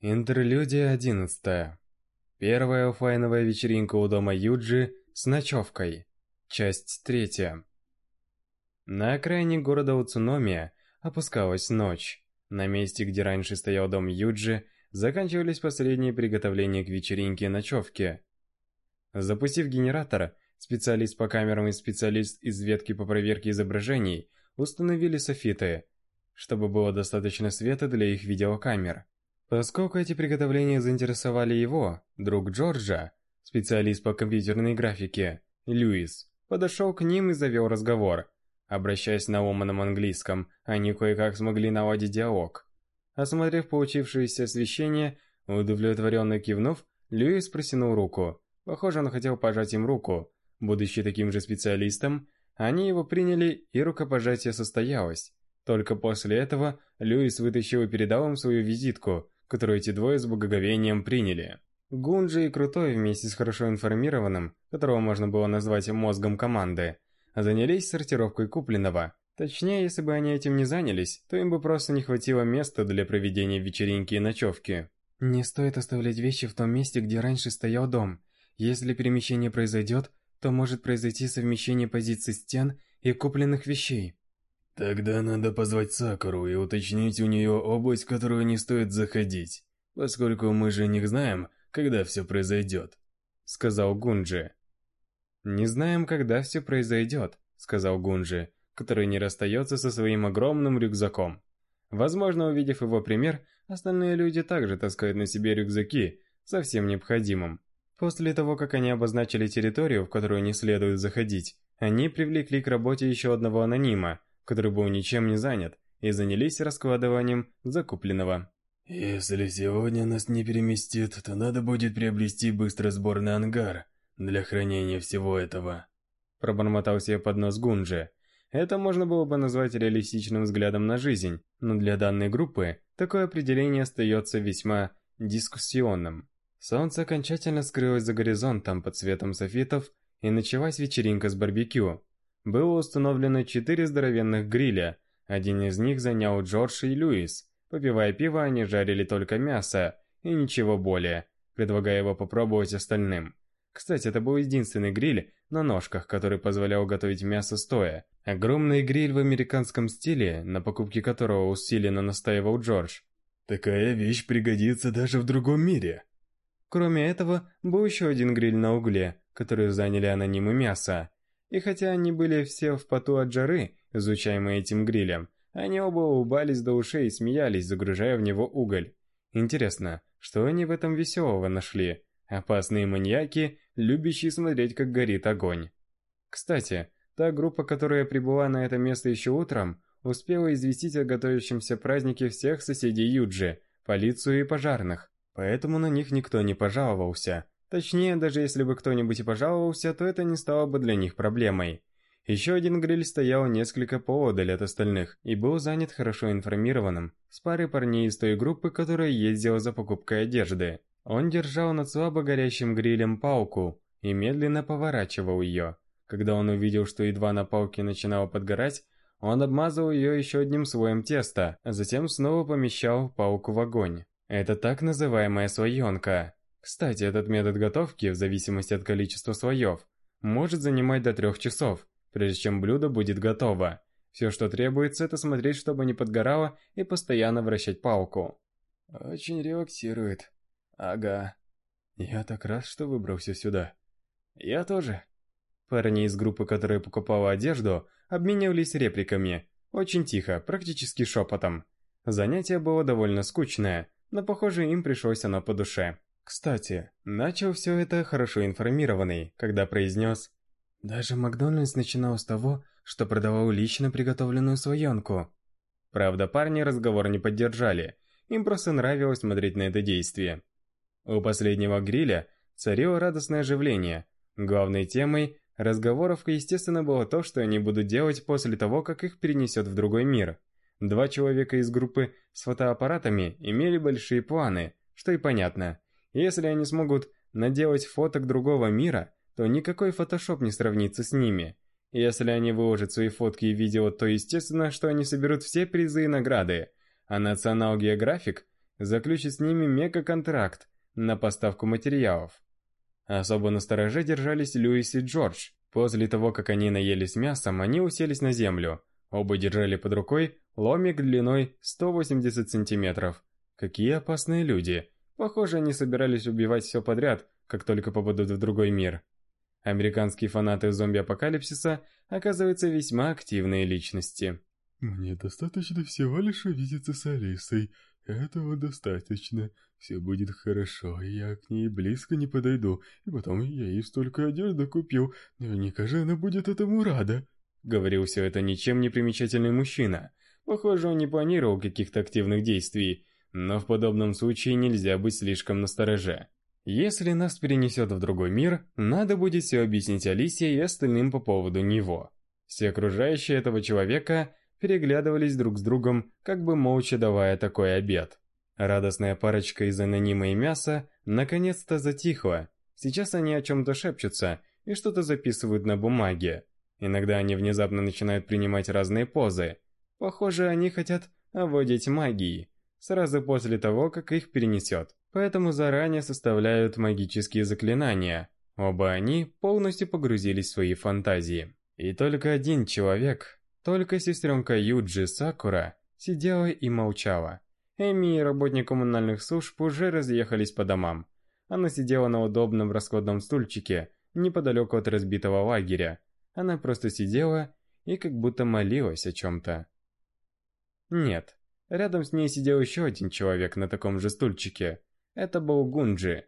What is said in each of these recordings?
Интерлюдия одиннадцатая. Первая оффлайновая вечеринка у дома Юджи с ночевкой. Часть третья. На окраине города Уцуномия опускалась ночь. На месте, где раньше стоял дом Юджи, заканчивались последние приготовления к вечеринке и ночевке. Запустив генератор, специалист по камерам и специалист из ветки по проверке изображений установили софиты, чтобы было достаточно света для их видеокамер. Поскольку эти приготовления заинтересовали его, друг Джорджа, специалист по компьютерной графике, Льюис, подошел к ним и завел разговор. Обращаясь на ломаном английском, они кое-как смогли наладить диалог. Осмотрев получившееся освещение, удовлетворенно кивнув, Льюис протянул руку. Похоже, он хотел пожать им руку. Будучи таким же специалистом, они его приняли, и рукопожатие состоялось. Только после этого Льюис вытащил и передал им свою визитку, которую эти двое с благоговением приняли. Гунджи и Крутой вместе с хорошо информированным, которого можно было назвать мозгом команды, занялись сортировкой купленного. Точнее, если бы они этим не занялись, то им бы просто не хватило места для проведения вечеринки и ночевки. Не стоит оставлять вещи в том месте, где раньше стоял дом. Если перемещение произойдет, то может произойти совмещение позиций стен и купленных вещей. Тогда надо позвать Сакуру и уточнить у нее область, в которую не стоит заходить, поскольку мы же не знаем, когда все произойдет», — сказал Гунджи. «Не знаем, когда все произойдет», — сказал Гунджи, который не расстается со своим огромным рюкзаком. Возможно, увидев его пример, остальные люди также таскают на себе рюкзаки со всем необходимым. После того, как они обозначили территорию, в которую не следует заходить, они привлекли к работе еще одного анонима, который был ничем не занят, и занялись раскладыванием закупленного. «Если сегодня нас не переместит, то надо будет приобрести быстросборный ангар для хранения всего этого», пробормотал себе под нос Гунджи. Это можно было бы назвать реалистичным взглядом на жизнь, но для данной группы такое определение остается весьма дискуссионным. Солнце окончательно скрылось за горизонтом под цветом софитов, и началась вечеринка с барбекю. Было установлено четыре здоровенных гриля. Один из них занял Джордж и Льюис. Попивая пиво, они жарили только мясо и ничего более, предлагая его попробовать остальным. Кстати, это был единственный гриль на ножках, который позволял готовить мясо стоя. Огромный гриль в американском стиле, на покупке которого усиленно настаивал Джордж. «Такая вещь пригодится даже в другом мире». Кроме этого, был еще один гриль на угле, который заняли анонимы мяса. И хотя они были все в поту от жары, изучаемые этим грилем, они оба улыбались до ушей и смеялись, загружая в него уголь. Интересно, что они в этом веселого нашли? Опасные маньяки, любящие смотреть, как горит огонь. Кстати, та группа, которая прибыла на это место еще утром, успела известить о готовящемся празднике всех соседей Юджи, полицию и пожарных. Поэтому на них никто не пожаловался. Точнее, даже если бы кто-нибудь и пожаловался, то это не стало бы для них проблемой. Еще один гриль стоял несколько поодаль от остальных и был занят хорошо информированным, с парой парней из той группы, которая ездила за покупкой одежды. Он держал над слабо горящим грилем палку и медленно поворачивал ее. Когда он увидел, что едва на палке начинало подгорать, он обмазал ее еще одним слоем теста, а затем снова помещал палку в огонь. Это так называемая слоенка. Кстати, этот метод готовки, в зависимости от количества слоев, может занимать до трех часов, прежде чем блюдо будет готово. Все, что требуется, это смотреть, чтобы не подгорало, и постоянно вращать палку. Очень релаксирует. Ага. Я так рад, что выбрался сюда. Я тоже. Парни из группы, которая покупала одежду, обменивались репликами. Очень тихо, практически шепотом. Занятие было довольно скучное, но, похоже, им пришлось оно по душе. Кстати, начал все это хорошо информированный, когда произнес «Даже Макдональдс начинал с того, что продавал лично приготовленную слоенку». Правда, парни разговор не поддержали, им просто нравилось смотреть на это действие. У последнего гриля царило радостное оживление. Главной темой разговоров, естественно, было то, что они будут делать после того, как их перенесет в другой мир. Два человека из группы с фотоаппаратами имели большие планы, что и понятно – если они смогут наделать фоток другого мира, то никакой фотошоп не сравнится с ними. Если они выложат свои фотки и видео, то естественно, что они соберут все призы и награды. А National Geographic заключить с ними мега-контракт на поставку материалов. Особо на стороже держались Льюис и Джордж. После того, как они наелись мясом, они уселись на землю. Оба держали под рукой ломик длиной 180 сантиметров. Какие опасные люди. Похоже, они собирались убивать все подряд, как только попадут в другой мир. Американские фанаты зомби-апокалипсиса оказываются весьма активные личности. «Мне достаточно всего лишь увидеться с Алисой. Этого достаточно. Все будет хорошо, я к ней близко не подойду. И потом я ей столько одежды купил. Наверняка же она будет этому рада». Говорил все это ничем не примечательный мужчина. Похоже, он не планировал каких-то активных действий, но в подобном случае нельзя быть слишком настороже. Если нас перенесет в другой мир, надо будет все объяснить Алисе и остальным по поводу него. Все окружающие этого человека переглядывались друг с другом, как бы молча давая такой обед. Радостная парочка из анонима мяса наконец-то затихла. Сейчас они о чем-то шепчутся и что-то записывают на бумаге. Иногда они внезапно начинают принимать разные позы. Похоже, они хотят овладеть магией, сразу после того, как их перенесет поэтому заранее составляют магические заклинания. Оба они полностью погрузились в свои фантазии. И только один человек, только сестренка Юджи Сакура, сидела и молчала. Эми и работник коммунальных служб уже разъехались по домам. Она сидела на удобном расходном стульчике, неподалеку от разбитого лагеря. Она просто сидела и как будто молилась о чем-то. Нет, рядом с ней сидел еще один человек на таком же стульчике. Это был Гунджи.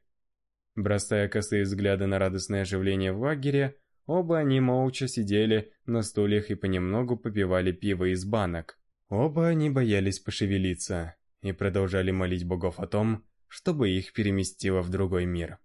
Бросая косые взгляды на радостное оживление в лагере, оба они молча сидели на стульях и понемногу попивали пиво из банок. Оба они боялись пошевелиться и продолжали молить богов о том, чтобы их переместило в другой мир.